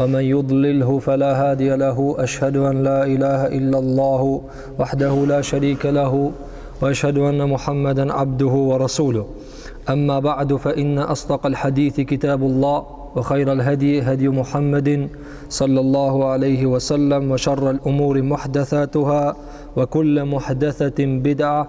ومن يضلله فلا هادي له أشهد أن لا إله إلا الله وحده لا شريك له وأشهد أن محمدا عبده ورسوله أما بعد فإن أصدق الحديث كتاب الله وخير الهدي هدي محمد صلى الله عليه وسلم وشر الأمور محدثاتها وكل محدثة بدعة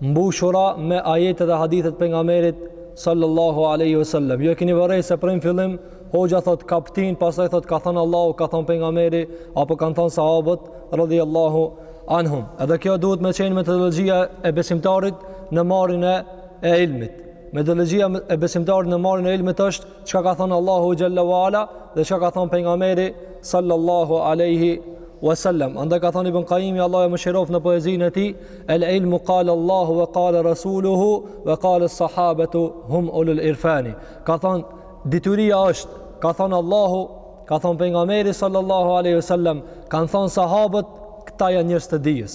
mbushura me ajete dhe hadithe të pejgamberit sallallahu alaihi wasallam. Ju e keni vërej se prej në fillim hoxha thot kaptin, pastaj thot ka thënë Allahu, ka thënë pejgamberi apo kanë thënë sahabët radhiyallahu anhum. Edhe kjo duhet me qenë metodologjia e besimtarit në marrjen e ilmit. Metodologjia e besimtarit në marrjen e ilmit është çka ka thënë Allahu xhalla wa ala dhe çka ka thënë pejgamberi sallallahu alaihi wasallam andaj ka thënë ibn Qayyim Allahu e mëshiroft në poezinë e tij el ilmu qala Allahu wa qala rasuluhu wa qala as-sahabatu hum ulul irfani ka thënë dituria është ka thënë Allahu ka thënë pejgamberi sallallahu alaihi wasallam kanë thënë sahabët këta janë njerëz të dijes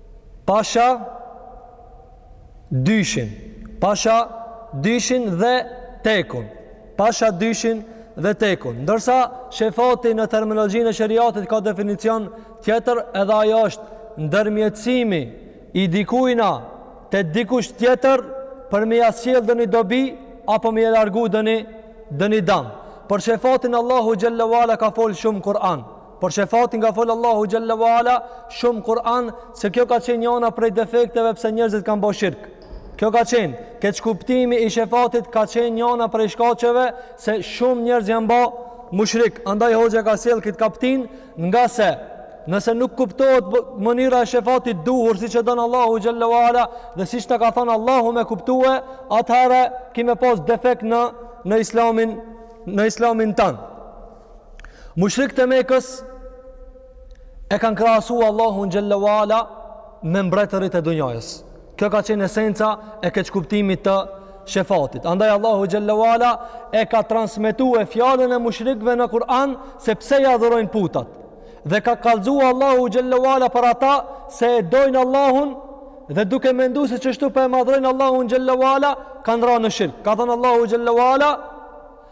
Pasha dyshin, pasha dyshin dhe tekun. Pasha dyshin dhe tekun. Ndërsa shefati në terminologjinë e sheriatit ka definicion tjetër, edhe ajo është ndërmjetësimi i dikujna te dikush tjetër për me ia sjell doni dobi apo me ia largu doni doni dam. Për shefatin Allahu xhalla wa ala ka fol shumë n'Kur'an. Për shefatin ka fol Allahu xhalla wa ala shumë n'Kur'an se kjo ka qenë njëna prej defekteve pse njerëzit kanë bërë shirk. Kjo ka qenë, keqkuptimi i shefatit ka qenë njëna prej shkaqeve se shumë njerëz janë bë mushrik. Andaj hoxha ka sjell këtë kaptin ngase nëse nuk kuptohet n'mënyrë shefati t'duhur siç e don Allahu xhalla wa ala dhe siç na ka thënë Allahu me kuptue, atëherë ki me pas defekt në në islamin në islamin tand. Mushrikët e Mekës e kanë krahasu Allahun xhalla wa ala me mbretërit e dunjasë. Kjo ka qenë esenca e keqkuptimit të shefatit. Andaj Allahu xhalla wa ala e ka transmetuar fjalën e mushrikëve në Kur'an se pse i adhurojnë putat. Dhe ka kallxuar Allahu xhalla wa ala për ata se e dojnë Allahun dhe duke menduar se qështu po e madhrojnë Allahun xhalla wa ala kanë rënë në shirk. Ka thënë Allahu xhalla wa ala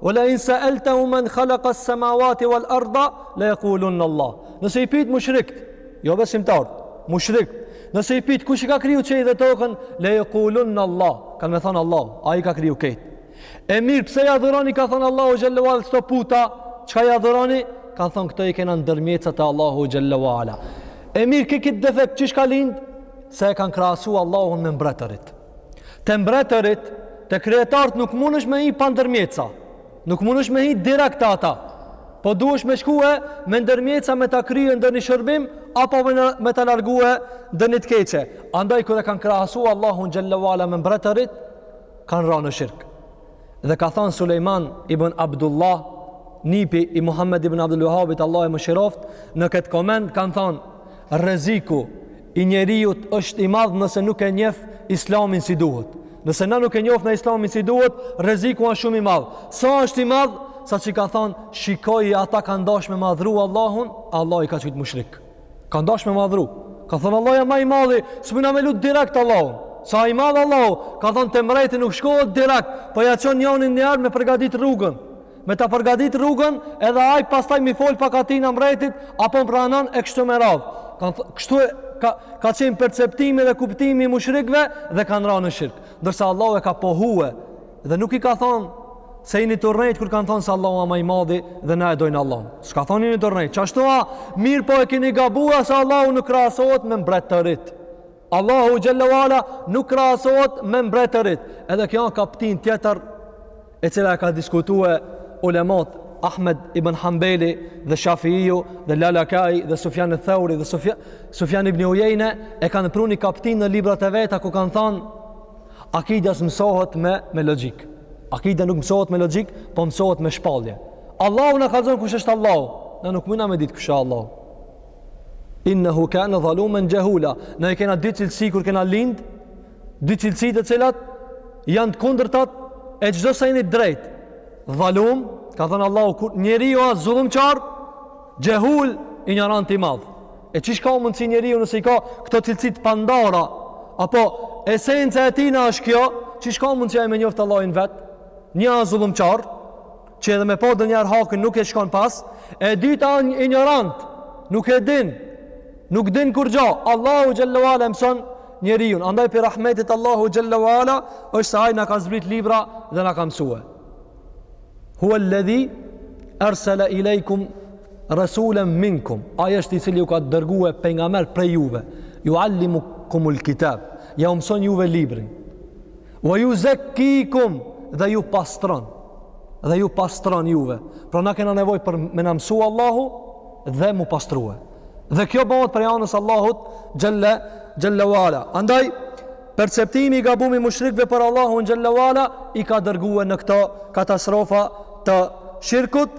Wa la in sa'altahum man khalaqa as-samawati wal arda la yaqulun Allah. Nëse i pyet mushrikët, jobesimtarët, mushrikët, nëse i pyet kush i ka kriju qiejt dhe tokën, la yaqulun Allah. Kan me thon Allah, ai i ka kriju krejt. E mirë pse i adhuroni ka thon Allahu xhalla wa ala këto puta, çka i adhuroni? Kan thon këto i kena ndërmjetësa te Allahu xhalla wa ala. E mirë ky ky defekt qysh ka lind se e kanë krahasu Allahun me mbretërit. Te mbretërit, te kryetarët nuk mundesh me hy pa ndërmjetësa. Nuk mundesh me hy direkt te ata. Po duhesh me shkue me ndërmjetësa me ta krye ndonjë shërbim, apo me, me ta largue ndonjë të keqe. Andaj, kur e kanë krahasu Allahun xhalla wa ala me mbretërit, kanë ra në shirk. Dhe ka thënë Sulejman ibn Abdullah, nipi i Muhammed ibn Abdulwahabit, Allah e mëshiroft, në këtë koment ka thënë, rreziku i njeriut është i madh nëse nuk e njeh Islamin si duhet. Nëse na nuk e njohim Islamin si duhet, rreziku është shumë i madh. Sa është i madh? Sa që ka thanë, shikoj ata kanë dash me madhru Allahun, Allahu i ka qujt mushrik. Kanë dash me madhru. Ka thonë Allahu a ma i madhi, s'mujna me lut direkt Allahun. Sa i madh Allahu, ka thonë te mreti nuk shkohet direkt, po ja çon njanin një herë me përgatit rrugën. Me ta përgatit rrugën edhe ai pastaj m'i fol pak atina mretit a po më pranon e kështu me radhë. Kan kështu e ka ka qenë perceptimi dhe kuptimi i mushrikëve dhe kanë ra në shirk. Ndërsa Allahu e ka pohue dhe nuk i ka thonë se jini tu rrejt kur kanë thonë se Allahu a ma i madhi dhe na e dojna Allahun. S'ka thonë jini tu rrejt. Qashtu a, mirëpo e kini gabue se Allahu nuk krahasohet me mbretërit. Allahu xhalla wala nuk krahasohet me mbretërit. Edhe kjo kaptinë tjetër e cila e ka diskutue ulemat Ahmed ibn Hanbeli dhe Shafiu dhe Lalakai dhe Sufjan eth-Theuri dhe Sufjan, Sufjan ibn Ujejne e kanë pru ni kaptinë në librat e veta ku kanë thanë akidja s'mësohet me, me logik akidja nuk mësohet me logik po mësohet me shpallje Allahu na kallzon kush është Allahu na nuk mujna me ditë kush është Allahu Innehu kane dhalumen gjehula. Na i kena dy cilësi kur kena lind, dy cilësi të cilat janë të kundërtat e çdo senit drejt. Dhalum, ka thënë Allahu, kur njeriu asht zullumqar, gjehul injorant i madh. E qysh ka mundësi njeriu nëse i ka këto cilësi të pandara, apo esenca e tijna është kjo, qysh ka mundësi ai me njoft Allahun vetë, një asht zullumqar, që edhe me pa edhe njerë hakin nuk i shkon pas, e dyta a injorant, nuk e din, nuk din kurgja, Allahu xhalla wala e mëson njeriun, andaj prej rahmetit Allahut xhalla wala, është se ai na ka zbrit libra dhe na ka mësue. Hua ledhi, ersele i lejkum, resulem minkum, ai është i cili ju ka dërgue pengamer prej juve, juallimukumul kitab, jau mëson juve librin, Wa yuzakkikum dhe ju pastron. Dhe ju pastron juve. Pra na kena nevojë për me na mësu Allahu dhe m'u pastrue. Dhe kjo bahet prej anës Allahut xhalla xhalla wala. Andaj perceptimi i gabum i mushrikëve për Allahun xhalla wala i ka dërgue në këto katastrofa të shirkut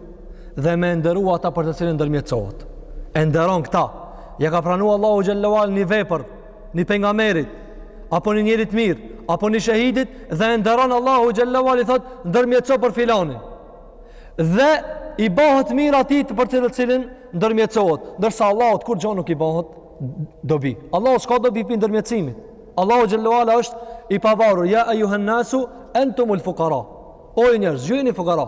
dhe me nderu ata për të cilin ndërmjetësohet. E nderon këta. Ja ka pranu Allahu xhalla wala një vepër, një pengamerit, apo një njerit mirë, apo një shehidit, dhe e nderon Allahu xhalla wala i thot, ndërmjetëso për filanin. Dhe i bahet mirë atij për të cilin ndërmjetësohet. Ndërsa Allahut kurgjo nuk i bahet dobi. Allahu s'ka dobi prej ndërmjetësimit. Allahu xhalla wala është i pavarur. Ja ejjuhen nasu, entumul fukara. O ju njerëz, ju jeni fukara.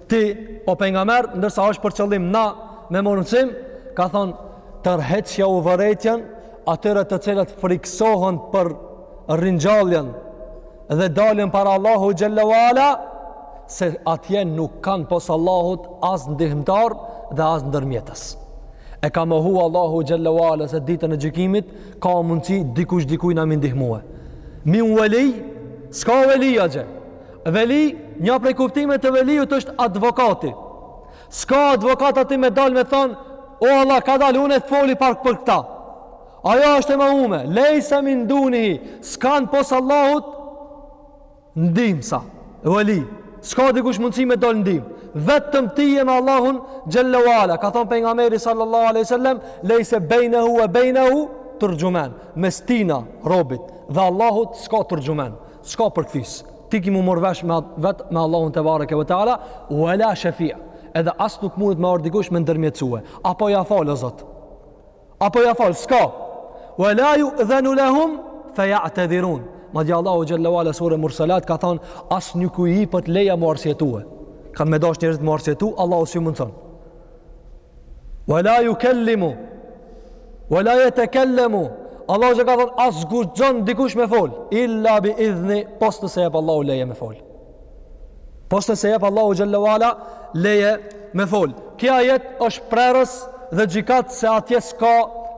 Ti, o pejgamber, ndërsa është për qëllim na me marrë mësim, ka thonë, tërheqjau vërejtjen, atyre të cilët friksohen për ringjalljen dhe daljen para Allahut xhalla wala, se atje nuk kanë pos Allahut as ndihmëtar dhe as ndërmjetës. E ka mohu Allahu xhalla wala se ditën e gjykimit, ka mundësi dikush dikujna me i ndihmue. Min veli, s'ka veli atje. Veli, një prej kuptimeve të veliut është advokati. S'ka advokat aty me dal me thon, "O Allah, ka dal unë të foli pak për këta." Ajo është e mohume, lejse min dunihi, s'kan pos Allahut ndihmsa. Veli, s'ka dikush mundësi me dal ndihmë. Vetëm ti je me Allahun xhalla wala. Ka thon pejgamberi sallallahu alaihi wasallam, "Lejsa bainahu wa bainahu turjuman." Mes tina robit dhe Allahut s'ka turjuman. S'ka përkthys. Ti ki m'u marr vesh me vet me Allahun tebareke ve teala, wala shafi. Edhe as nuk mundet me ardh dikush me ndërmjetësue. A po ja fal o Zot. A po ja fal, s'ka. Wala yu'dhanu lahum fa ya'tadhirun. Madje Allahu xhalla wala sure Mursalat ka thon as nuk i jepet leja m'u arsyetue. Kan me dash njerëzit m'u arsyetu, Allahu s'i mundson. Wa la yukallimu wa la yatakallamu. Allahu ka thënë as guxon dikush me fol, illa bi idhni, pos nëse i jep Allahu leje me fol. Pos nëse i jep Allahu xhalla wala leje me fol. Ky ajet është prerës dhe gjikat se atje s'ka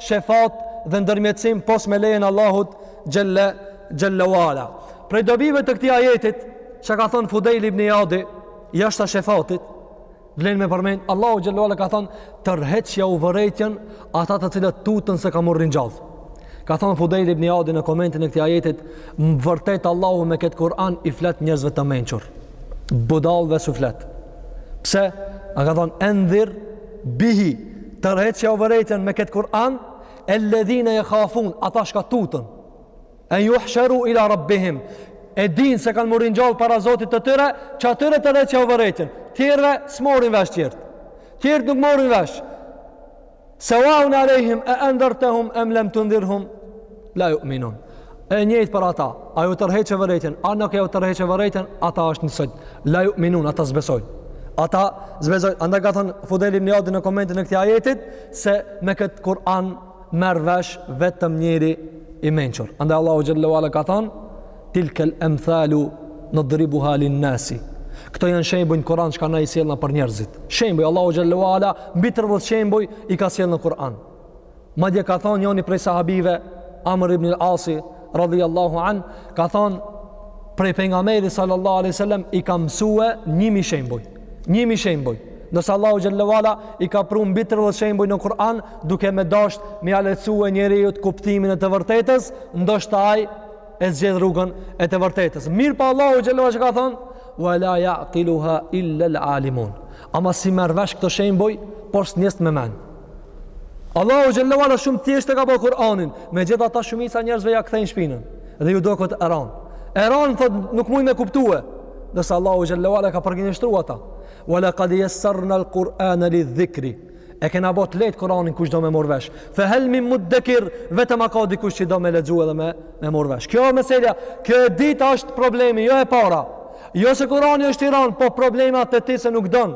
shefat dhe ndërmjetësim pos me lejen e Allahut xhalla xhalla wala. Prej dobive të këtij ajetit, çka ka thënë Fudejl ibn Ijadi, jashtë shefatit, Vlen me përmend, Allahu xhalla wala ka thënë, "Tërheqjau vërejtjen ata të cilët tuten se kan m'u ringjall." Ka thënë Fudejl ibn Ijadi në komentin e këtij ajetit, "Me t'vërtet Allahu me këtë Kur'an i flet njerëzve të mençur. Budallëve s'u flet." Pse? A ka thënë, "Endhir bihi tërheqjau vërejtjen me këtë Kur'an, el-ledhine jehafune, ata shka tuten." En juhsheru ila rabbihim. E din se kanë m'u ringjall para Zotit të tyre, qatyre tërheqju vërejtjen. Tjerve s'marrin vesh tjertë. Tjertë nuk marrin vesh. Sewaun alejhim e endhertehum em lem tundhirhum, la ju'minun. E njëjtë për ata, a jau tërheq vërejtjen, a nuk jau tërheq vërejtjen, ata është njësoj. La ju'minun, ata s'besojnë. Ata s'besojnë. Andaj ka thënë Fudejl ibn Ijadi në komentin e këti ajetit, se me këtë Kur'an merr vesh vetëm njeri i mençur. Andaj Allahu xhalla wala ka thënë tilkel emthalu nadribuha lin-nasi. Këto janë shembuj në Kur'an çka na i sjellna për njerëzit. Shembuj Allahu xhalla wala mbi 30 shembuj i ka sjellë në Kur'an. Madje ka thënë njëri prej sahabive Amr ibn al-Asi radhiyallahu an ka thon prej pejgamberit sallallahu alaihi wasallam i ka mësue 1000 shembuj 1000 shembuj ndërsa Allahu xhalla wa ala i ka pru mbi 30 shembuj në Kur'an duke me dasht me ia lehtësue njeriut kuptimin e të vërtetës ndoshta ai e zgjedh rrugën e të vërtetës mirëpo Allahu xhalla wa ala ka thon wala yaqiluha illa alalimun ama s'i merr vesh këto shembuj pos njerëzt me mend Allahu xhalla wa ala shumë thjesht e ka bo Kur'anin, megjithatë shumica njerëzve ja kthejnë shpinën dhe ju doket e ran. E ran thot nuk muj me kuptue, ndërsa Allahu xhalla wa ala i ka përgënjeshtru ata. Wa laqad yassarna al-Qur'ana lidh-dhikri. E kena bo t'lehtë Kur'anin kush do me marr vesh. Fa hal min muddakir, vetëm a ka dikush që do me lexu edhe me me marr vesh. Kjo meselja, kjo e dytë është problemi, jo e para. Jo se Kur'ani është i ran, po problemi a te ti se nuk don.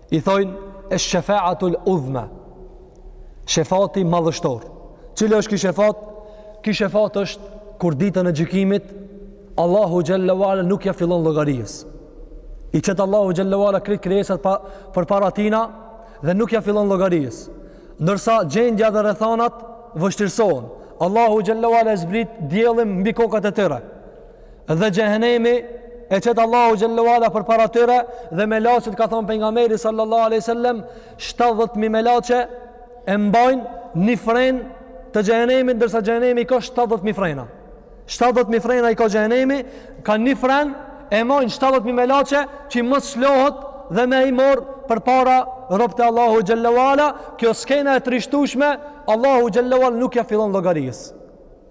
I thojnë esh-shefaatul udhme, shefati madhështor. Cili është ky shefat? Ky shefat është kur ditën e gjykimit, Allahu xhalla wa ala nuk ja fillon llogaries. I çet Allahu xhalla wa ala krejt krijesat pa, përpara tina dhe nuk ja fillon llogaries. Ndërsa gjendja dhe rethanat vështirësohen. Allahu xhalla wa ala e zbrit diellin mbi kokat e tyre. Dhe xhehenemi e çet Allahu xhalla wa ala përpara tyre dhe melaçet ka thon pejgamberi sallallahu alaihi wasallam 70000 melaçe e mbajnë një fren të xhehenemit ndërsa xhehenemi i ka 70000 frena. 70000 frena i ka xhehenemi, ka një fren e mbajnë 70000 melaçe që mos lshohet dhe me i mor përpara robët e Allahut xhalla wa ala, kjo skena e trishtushme, Allahu xhalla wa ala nuk ja fillon llogaries.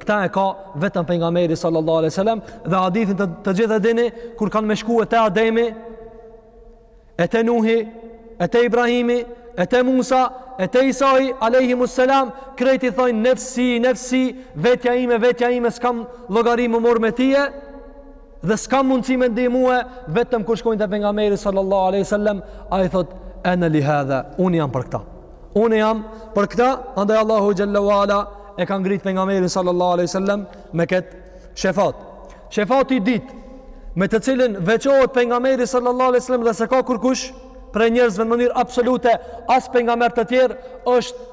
Këta e ka vetëm pejgamberi sallallahu alaihi wasallam dhe hadithin të, të gjithë e dini kur kanë me shku e te Ademi e te Nuhi e te Ibrahimi e te Musa e te Isai alaihimussalam krejt thojnë nefsi nefsi vetja ime vetja ime s'kam llogari m'u mor me tye dhe s'kam mundësi me ndihmue vetëm kur shkojnë te pejgamberi sallallahu alaihi wasallam ai thot ana li hadha un jam për këta un jam për këta andaj Allahu xhalla wa ala e ka ngrit pejgamberin sallallahu alaihi wasallam me kët shefat shefati i dytë me të cilin veçohet pejgamberi sallallahu alaihi wasallam dhe s'e ka kurkush prej njerëzve në mënyrë absolute as pejgamber të tjerë është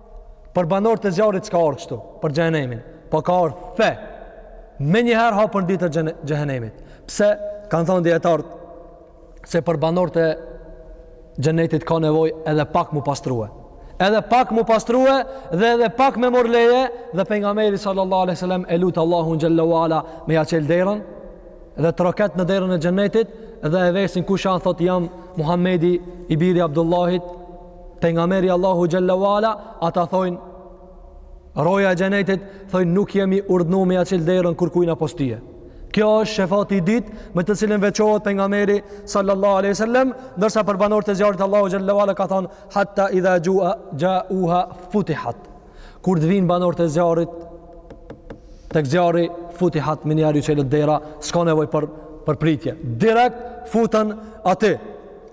për banorët e zjarrit s'ka ardh kështu, për xhehenemin, po ka ardh fe, menjëherë hapen dyert e xhehenemit. Pse, kanë thonë dijetarët, se për banorët e xhenetit ka nevoj edhe pak m'u pastrue. Edhe pak m'u pastrue dhe edhe pak me mor leje dhe pejgamberi sallallahu aleyhi sallam e lut Allahun xhalla wa ala me ja çel derën dhe troket në derën e xhenetit dhe e vesin kush a thot jam Muhammedi i biri Abdullahit Pejgamberi Allahu xhalla wala ata thojnë roja e xhenetit thojnë nuk jemi urdhnu me ia çil derën kurkujna pos teje. Kjo është shefati i dytë me të cilin veçohet pejgamberi sallallahu alaihi wasallam, ndërsa për banorët e zjarrit Allahu xhallahu ala ka thënë hatta idha xha xhauha futihat. Kur të vinë banorët e zjarrit tek zjarri futihat menjëherë çelet dera, s'ka nevojë për për pritje. Direkt futen aty.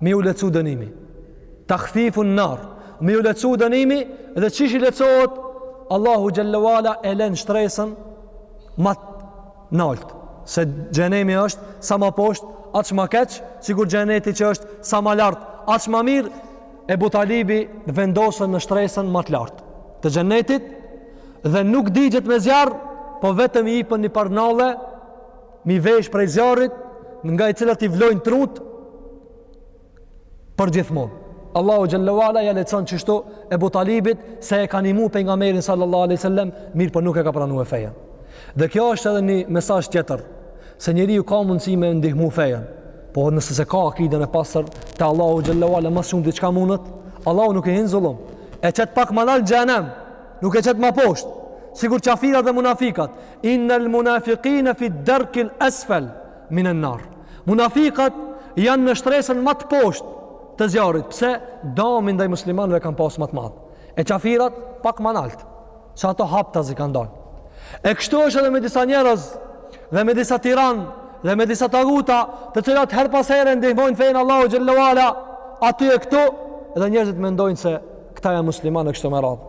Me iu lehtësu dënimi. Takhfifun nar. Me iu lehtësu dënimi dhe qysh i lehtësohet Allahu xhallahu ala e len n'shtresën ma t'naltë se xhenemi është sa ma poshtë aq ma keq sikur xheneti që është sa ma lart aq ma mirë Ebu Talibi vendoset në shtresën ma të lartë të xhenetit dhe nuk digjet me zjarr po vetëm i jepen një par nalle Me i vesh prej zjarrit nga të cilat i vlojnë trutë përgjithmonë. Allahu xhallahu ala ia lehtëson kështu Ebu Talibit se e ka nimu pejgamberin sallallahu alaihi wasallam, mirëpo nuk e ka pranuar fejen. Dhe kjo është edhe një mesazh tjetër se njeriu ka mundësi me e ndihmu fejen. Po nëse s'e ka akiden e pastër te Allahu xhallahu ala ma s'shumti çka mundet, Allahu nuk i hin n'zullum. E qet pak ma nalt n'xhenem, nuk e qet ma poshtë. Sikur qafirat dhe munafikat, Innal munafiqina fi darkil asfal min an-nar. Munafikat janë në shtresën ma të poshtë të zjarrit. Pse damin ndaj muslimanëve kanë pas ma të madh? E qafirat pak ma nalt. Se ato haptazi kanë dalë. E kështu është edhe me disa njerëz dhe me disa tiran dhe me disa taguta, të cilat herë pas herë e ndihmojnë fejen Allahu xhallahu ala aty e këtu dhe njerëzit mendojnë se këta janë muslimanë e kështu me radhë.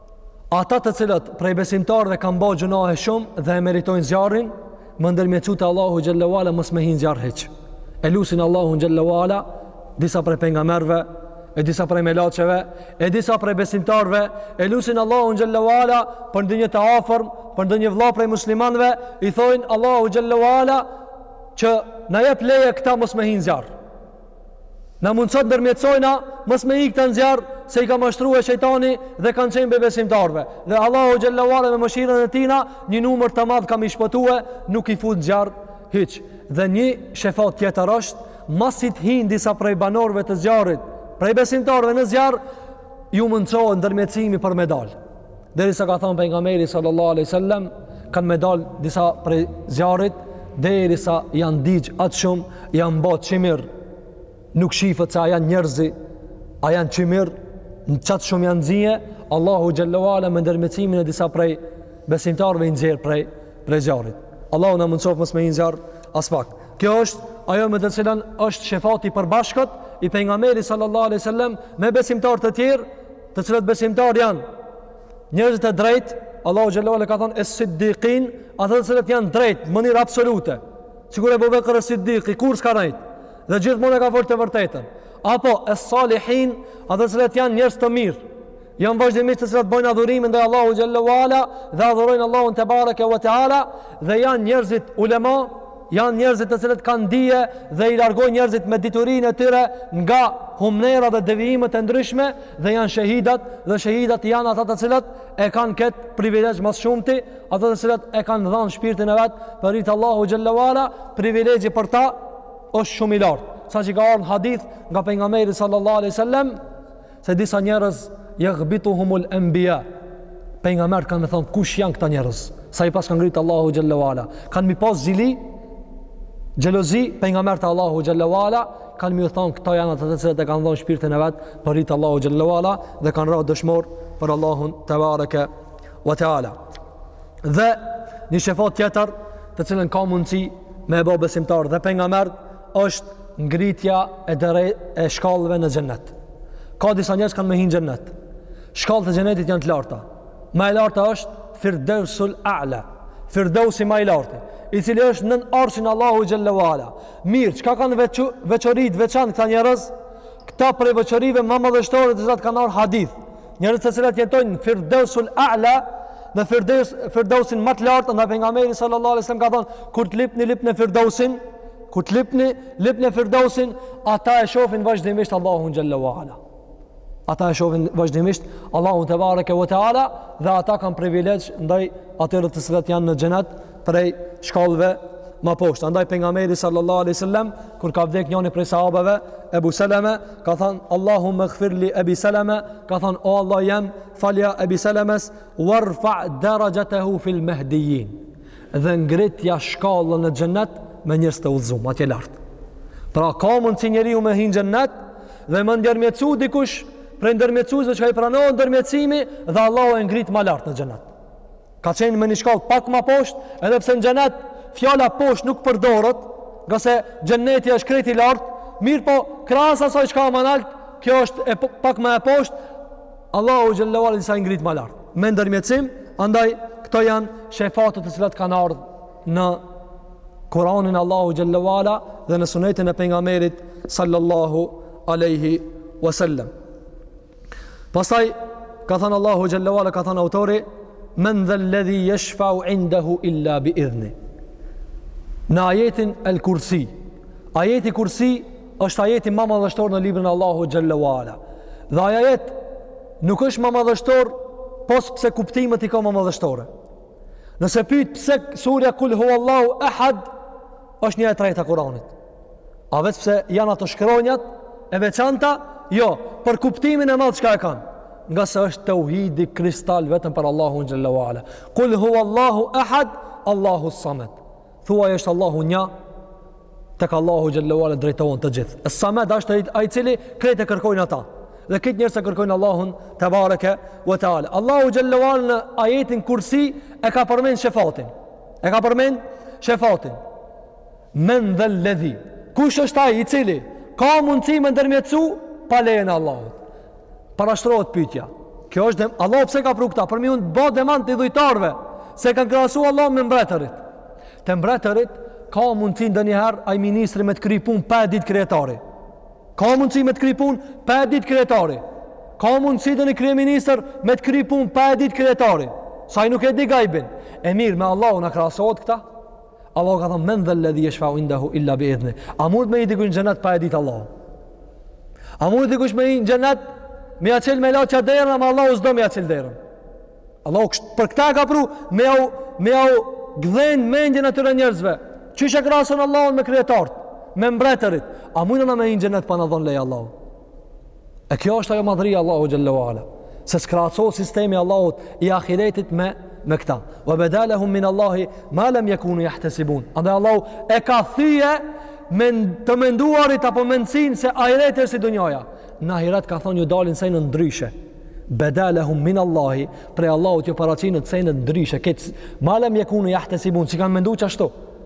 Ata të cilët prej besimtarëve kanë ba gjynahe shumë dhe e meritojnë zjarrin, me ndërmjetësu te Allahu xhallahu ala mos me hi n'zjarr hiç. E lusin Allahu xhallahu ala disa prej pejgamberëve, e disa prej melaqeve, e disa prej besimtarëve, e lusin Allahu xhallahu ala për ndonjë të afërm, për ndonjë vëlla prej muslimanëve, i thojnë Allahu xhallahu ala që na jep leje këta mos me hi n'zjarr. Na mundëso t'ndërmjetësojna, mos me hi këta n'zjarr, se i ka mashtrue shejtani dhe kanë qenë prej besimtarve. Dhe Allahu xhalla wala me mëshirën e tina, një numër të madhë ka me i shpëtue, nuk i fut n'zjarr hiç. Dhe një shefat tjetër është, masi t'hinë disa prej banorve të zjarrit, prej besimtarve në zjarr, ju mundësohet ndërmjetësimi për me dalë. Derisa ka thënë pejgamberi sallallahu alaihi wasallam, kanë me dal disa prej zjarrit derisa janë digj atë shumë, janë ba qymyr. Nuk shifet se a janë njerëzi, a janë qymyr, qat shumë janë nxi e, Allahu xhelle ue ala me ndërmjetësimin e disa prej besimtarëve i nxjerr prej prej zjarrit. Allahu na mundsoftë mos me hi n'zjarr aspak. Kjo është ajo me të cilën është shefati i përbashkët i pejgamberit sallallahu alaihi wasallam me besimtarë të tjerë të cilët besimtar janë njerëzit e drejt, Allahu xhelle ue ala ka thonë es-siddikin, ata të cilët janë drejt, n'mënyrë absolute, sikur Ebu Bekër es-Siddiki, kur s'ka rrejt, dhe gjithmonë e ka folë të vërtetën, apo es-salihin, ata të cilët janë njerëz të mirë, janë vazhdimisht të cilët bëjnë adhurimin ndaj Allahut xhelle ue ala, dhe adhurojnë Allahun tebareke ve teala, dhe janë njerëzit ulema, Janë njerëzit të cilët kanë dije dhe i largojnë njerëzit me diturinë e tyre nga humnera dhe devijimet e ndryshme dhe janë shehidat dhe shehidat janë ata të cilët e kanë kët privilegj më s'shumti, ata të cilët e kanë dhënë shpirtin e vet për hir t'Allahut xhelle ue ala, privilegji për ta është shumë i lartë. Saqë ka ardhur hadith nga pejgamberi sallallahu alaihi wasallam, Se disa njerëz yaghbituhumul anbiya. Pejgamberët kanë me thënë kush janë këta njerëz? Sa i paska ngrit Allahu xhelle ue ala. Kanë m'i pas zili xhelozi pejgamberët e Allahut xhelle ue ala kanë me iu thënë këta janë ata të cilët e kanë dhënë shpirtin e vet për hir t'Allahut xhelle ue ala dhe kanë rënë dëshmor për Allahun tebareke ve teala. Dhe një shefat tjetër të cilën ka mundësi me e bo besimtarët dhe pejgamberët është ngritja e dëre e shkallëve në xhennet. Ka disa njerëz kanë me hi në xhennet. Shkallët e xhennetit janë të larta. Më e larta është Firdevsul A'la. Firdevsi më i lartë, i cili është nën arshin e Allahut xhelle ue ala. Mirë, çka kanë veçu, veçori të veçantë këta njerëz? Këta prej veçorive më madhështore të cilat kanë ardhur hadith. Njerëzit të cilët jetojnë në Firdausul A'la, në Firdaus Firdausin më të lartë, ndaj pejgamberi sallallahu alajhi wasallam ka thënë, kur të lypni lypni Firdausin, kur të lypni lypni Firdausin, ata e shohin vazhdimisht Allahun xhelle ue ala. Ata e shohin vazhdimisht Allahun tebareke ve teala dhe ata kanë privilegj ndaj atyre të cilët janë në xhenet, prej shkallëve ma poshtë. Andaj pejgamberi sallallahu alaihi sallam, kur ka vdek njoni prej sahabeve, Ebu Seleme, ka thonë, Allahumme gfir li Ebi Seleme, ka thonë, o Allah jem, falja Ebi Selemes, warfa darajatehu fil mehdijin, dhe ngritja shkallën në xhennet me njerëz të udhëzum, atje lart. Pra ka mundsi njeriu me hi në xhennet, dhe me ndërmjetsu dikush, prej ndërmjetsuesve çka i pranohet ndërmjetsimi, dhe Allahu e ngrit ma lart në xhennet. Ka qenë me një shkallë pak ma poshtë, edhe pse në xhenet fjala poshtë nuk përdoret, ngase xheneti është krejt i lartë, mirëpo krahas asaj çka ma naltë, kjo është e, pak ma e poshtë, Allahu gjellewala disa i ngrit ma lart me ndërmjetësim, andaj këto janë shefatet të cilat kanë ardhë në Kuranin e Allahut xhelle ue ala dhe në sunetin e pejgamberit sallallahu aleyhi wasallam. Pastaj ka thënë Allahu xhelle ue ala ka thënë autori men dhel ledhi jeshfau indahu illa bi idhni në ajetin el kursi ajeti kursi është ajeti ma madhështor në librin e Allahut xhelle ue ala dhe ai ajet nuk është ma madhështor pos pse kuptimet i ka ma madhështore nëse pyt pse surja kul huwallahu ehad është një e treta e Kuranit A veç pse janë ato shkronjat e veçanta, jo, për kuptimin e madh çka e kanë. Ngase është teuhidi kristal vetëm për Allahun xhelle wa ala. Kul huwallahu ehad, Allahu samed. Thuaj është Allahu nja, tek Allahu xhelle wa ala drejtohen të gjithë. Es-Samed është ai cili krejt e kërkojnë ata. Dhe këta njerëz e kërkojnë Allahun tebareke wa teala. Allahu xhelle wa ala në ajetin kursi e ka përmend shefatin. E ka përmend shefatin. Men dhel ledhi, kush është ai i cili ka mundësi me ndërmjetësu pa lejën e Allahut? Parashtrohet pyetja. Kjo është Allahu pse ka pru këta? Për me ju ba demant te idhujtarve se kanë krahasu Allahun me mbretërit. Te mbretërit ka mundësi ndonjëherë ai ministri me të kry punë pa e ditë kryetari. Ka mundësi me të kry punë pa e ditë kryetari. Ka mundësi ndonjë kryeministër me të kry punë pa e ditë kryetari. Se ai nuk e di gajbin. E mirë me Allahun a krahasohet këta? Allahu ka thënë men dhal ladhi yashfa'u indahu illa bi idni. A mund me hi dikush në xhenet pa e ditë Allahu? A mund dikush me hi në xhenet me ia çel melaqja derën, ama Allahu s'do me ia çel derën. Allahu kështu, për këta e ka pru me jau me jau gdhend mendjen atyre njerëzve. Qysh e krahason Allahun me kryetarët, me mbretërit. A mund na me hi në xhenet pa na dhon leje Allahu? E kjo është ajo madhëria e Allahut xhelle ue ala. Se s'krahasohet sistemi i Allahut i ahiretit me me këta. Wa badalahum min Allahi ma lam yakunu yahtasibun. Andaj Allahu e ka thye me të menduarit apo mendësinë se ahireti është si dunjaja. Në ahiret ka thonë ju dalin senet ndryshe. Badalahum min Allahi, prej Allahut ju paraqiten senet ndryshe. Këtë ma lam yakunu yahtasibun, s'i kanë mendu qashtu.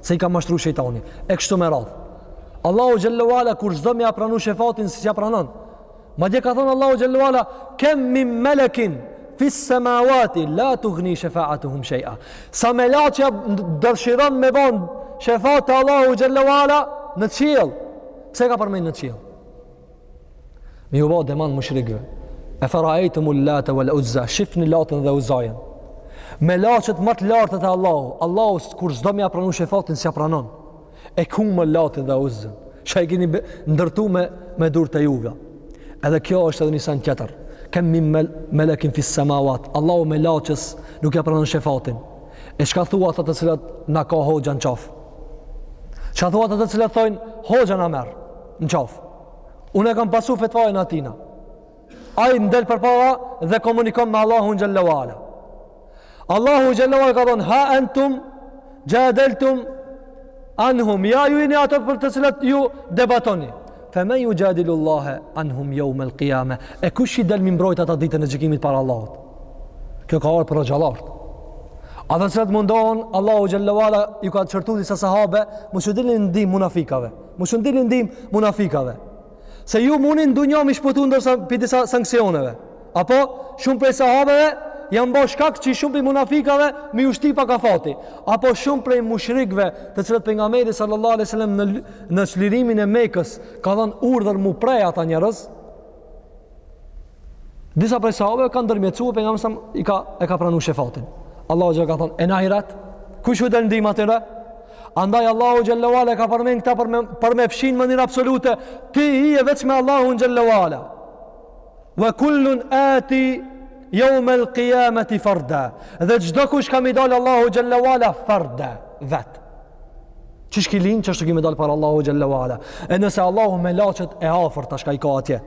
se i ka mashtru shejtani e kështu me radhë Allahu xhelle ue ala kur s'do me ia pranu shefatin s'ja pranon madje ka thënë Allahu xhelle ue ala kem min melekin fis samawati la tughni shafa'atuhum shay'a sa melaqja dëshiron me bon shefat te Allahu xhelle ue ala në qiell pse ka përmend në qiell M'ju bo demant mushrikve. E fera'ejtumul-late vel uzza, shifni Latën dhe Uzajën. Melaqet ma të lartët e Allahu, Allahu kur s'do m'ja pranu shefatin, s'ja pranon. E ku ma Latin dhe Uzzën, që i keni ndërtu me, me durt e juve. Edhe kjo është edhe një sen tjetër. Kem min me, melekin fis semavat, Allahu melaqet nuk ja pranon shefatin. E çka thu ata të cilat na ka hoxha në qafë? Çka thu ata të cilat thojnë hoxha na merr Në qafë. Unë e kam pasu fetvajnë e tina. Ai del përpara dhe komunikon me Allahun xhalla wala. Allahu xhalla wala ka thonë, ha entum, xhadeltum anhum, ja ju jini ato për të cilat ju debatoni. Fe men juxhadilu Allahe anhum jeumel kijame. E kush i del mi mbrojt ata ditën e gjykimit para Allahut? Kjo ka ardh për o gjallartë. Ata të cilat mundohen, Allahu xhalla wala ju ka qortu disa sahabe, mos ju dilni ndihmë munafikave. Mos u dilni ndihmë munafikave. Se ju muni n'dunja m'i shpëtu ndoshta pi disa sanksioneve. Apo shumë prej sahabeve janë bo shkak që shumë prej munafikave m'ju shty pak afati. Apo shumë prej mushrikëve, të cilët pejgamberi sallallahu alajhi wasallam në në çlirimin e Mekës ka dhënë urdhër m'u pre ata njerëz. Disa prej sahabeve kanë ndërmjetësu, pejgamberi sallallahu alajhi wasallam e ka pranu shefatin. Allahu xhalla ka thon e n'ahiret kush u del ndihmë atyre? Andaj Allahu xhalla wala ka përmend këta për me, për me fshi në mënyrë absolute ti je veç me Allahun xhalla wala. Wa kullun ati yawm al-qiyamati farda. Dhe çdo kush ka m'i dal Allahut xhalla wala farda vet. Qysh ki lind qashtu ki me dal para Allahut xhalla wala. E nëse Allahu melaqet e afërta çka i ka atje.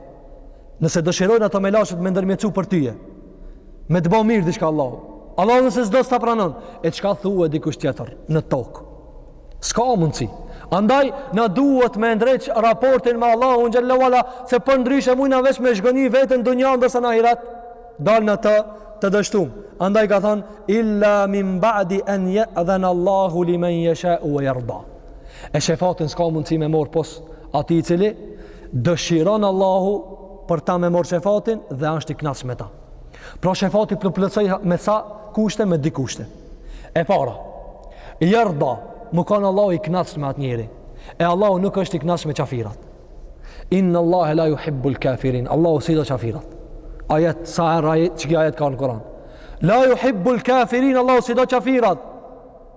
Nëse dëshirojnë ato melaqet me ndërmjecu për tyje, me të bo mirë diçka Allahu. Allahu nëse s'do s'ta pranon, e çka thu e dikush tjetër në tokë? S'ka mundësi. Andaj, na duhet me ndreq raportin me Allahun xhalla wala, se përndryshe mujna veç me zhgënjy veten n'dunja ndërsa në ahiret, dalna të dështum. Andaj ka thonë, illa min ba'di en je'dhene Allahu li men jeshau ue jerda. E shefatin s'ka mundësi me marr pos atij i cili, dëshiron Allahu për ta me marr shefatin dhe është i knaq me ta. Pra shefati plotësohet me sa kushte me dy kushte. E para, jerda, me kanë Allahu i knaq me atë njeri. E Allahu nuk është i knaq me qafirat. Inna Allaha la yuhibbul kafirin. Allahu s'i do qafirat. Ajet sa herë ajet që ajet ka në Kur'an. La yuhibbul kafirin. Allahu s'i do qafirat.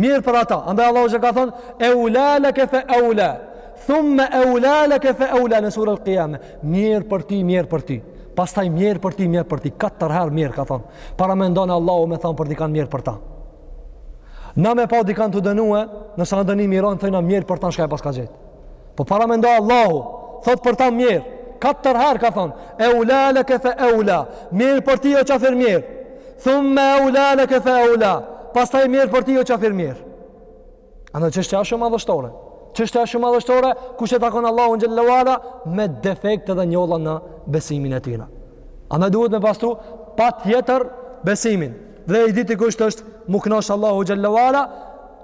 Mjer për ata. Andaj Allahu që ka thonë, eula leke fe eula. Thumme eula leke fe eula në sure al-Kijame. Mjer për ty, mjer për ty. Pastaj mjer për ty, mjer për ty. Katër herë mjer, ka thonë. Paramendo Allahu me thonë për dikan mjer për ta. Na me pa dikan të dënue, nëse dënimi i rond, thojna mjer për ta çka e paska gjet. Po paramendo Allahu, thot për ta mjerë, katër herë ka thonë, eula leke fe eula, mjerë për ti o qafir mjerë, thumme eula leke fe eula, pastaj mjerë për ti o qafir mjerë. Andaj çështja asht shumë madhështore, çështja asht shumë madhështore, kush e takon Allahun xhalla wala, me defekte dhe njolla në besimin e tina. Andaj duhet me pastru patjetër besimin, dhe i diti kusht është m'u knaq Allahu xhalla wala,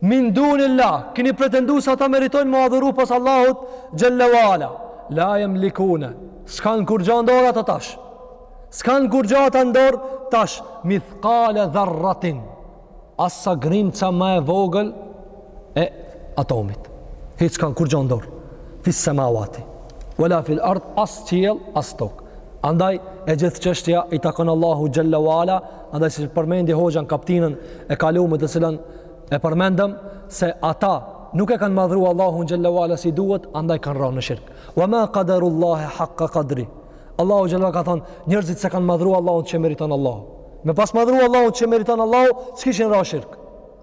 Min dunillah, keni pretenduar se ata meritojnë m'u adhuru pos Allahut xhalla wala. La jemlikune. S'kan kurgjë n'dorë ata tash. S'kan kurgjë ata n'dorë tash. Mithqala dharratin. As sa grimca ma e vogël e atomit. Hiç s'kanë kurgjë n'dorë. Fis samawati. Wala fil ard as qiell as tok. Andaj e gjithë çështja i takon Allahut xhalla wala Andaj si përmendi hoxha në kaptinën e kalume të cilën e përmendëm se ata nuk e kanë madhru Allahun xhalla wala si duhet, andaj kanë ra në shirk. Wa ma qadarullaha haqqa qadri. Allahu xhalla wala ka thonë, njerëzit s'e kanë madhru Allahun që e meriton Allahu. Me pas madhru Allahun që e meriton Allahu, s'kishin ra n'shirk.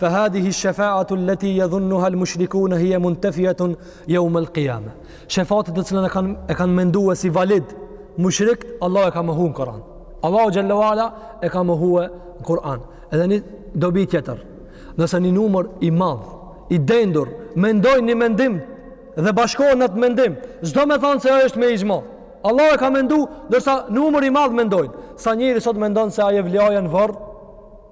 Fa hadhihi ash-shafa'atu allati yadhunnuha al-mushrikun hiya muntafiyatun yawm al-qiyamah. Shefati të cilën e kanë e kanë mendu si valid mushrikët, Allahu e ka mohu në Kur'an. Allahu xhalla wala e ka mohu në Kur'an. Edhe një dobi tjetër. Nëse një numër i madh i dendur mendojnë një mendim dhe bashkohen në atë mendim, s'do me thonë se ajo është me ixhma. Allah e ka mendu, ndërsa numër i madh mendojnë. Sa njeri sot mendon se ai evlijaja n'vorr,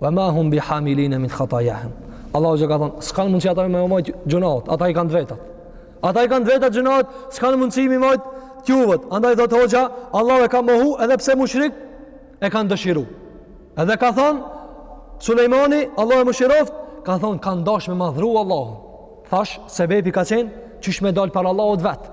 Wa ma hum bihamilina min khatayahum. Allahu ju ka thonë, s'kanë mundësi ata m'i majt gjunahet, ata i kanë të vetat. Ata i kanë të vetat gjunahet, s'kanë mundësi m'i majt t'juvet. Andaj thotë hoxha, Allahu e ka mohu edhe pse mushrikët e kanë dëshiru. Edhe ka thonë, Sulejmani, Allahu e mëshiroft, ka thonë, kanë dashë me madhru Allahun. Thash, sebepi ka qenë, qysh me dalë para Allahut vetë.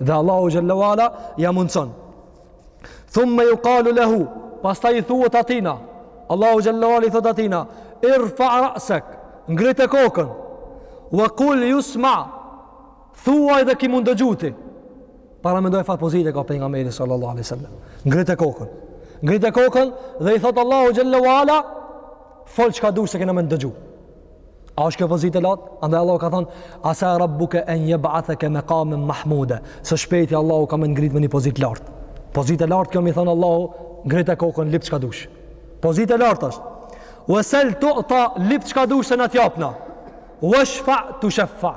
dhe Allahu xhalla wala ja mundson thumma yuqalu lahu pastaj i thuhet atina Allahu xhalla wala i thot atina irfa ra'sak ngrite kokën wa qul yusma thuaj dhe ki m'u ndëgju ti paramendo çfarë pozite ka pejgamberi sallallahu alaihi wasallam ngrite kokën ngrite kokën dhe i thot Allahu xhalla wala fol çka dush se kena me ndëgju A është kjo pozitë e lartë? Andaj Allahu ka thonë: "Asa rabbuka an yab'athaka maqaman mahmuda." Së shpejti Allahu ka me ngrit me një pozitë lart. Pozitë e lartë kjo m'i thon Allahu, ngrite kokën lip çka dush. Pozitë e lartë është. Wa sal tu'ta lip çka dush se na t'japna. Washfa' tushaffa'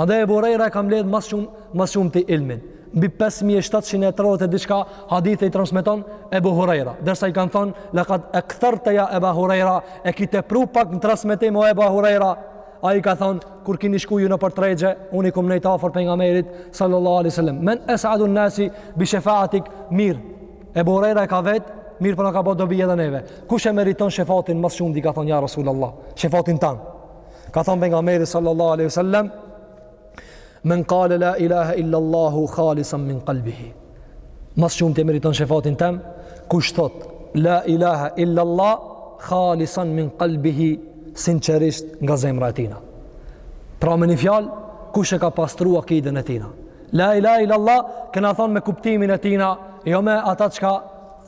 Andaj Ebu Hurajra e ka mbledh mas shumë, mas shumti ilmin. Mbi 5730 e diçka hadithe i transmeton Ebu Hurajra. Dersa i kanë thonë, le ektherte ja Eba Hurajra, e ki tepru pak në transmetim o Ebu Hurajra. Ai ka thonë, kur kini shku ju nëpër tregje, unë kum nejt afër pejgamberit, sallallahu alaihi wasallam. Men es'adun nasi bi shefaatik, mirë. Ebu Hurajra e ka vet, mirëpo na ka bo dobi edhe neve. Kush e meriton shefatin mas shumti, ka thonë, ja Rasulullah, shefatin tan. Ka thonë pejgamberi sallallahu alaihi wasallam Men qala la ilaha illa allah khalisan min qalbihi. Mas shumti e meriton shefatin tem, kush thot la ilaha illa allah khalisan min qalbihi sinqerisht nga zemra e tina. Pra me një fjalë, kush e ka pastru akiden e tina. La ilaha illa Allah, kena thonë me kuptimin e tina, jo me ata çka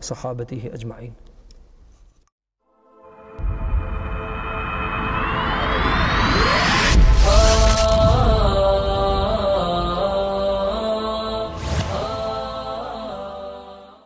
sahabatihi ajma'in.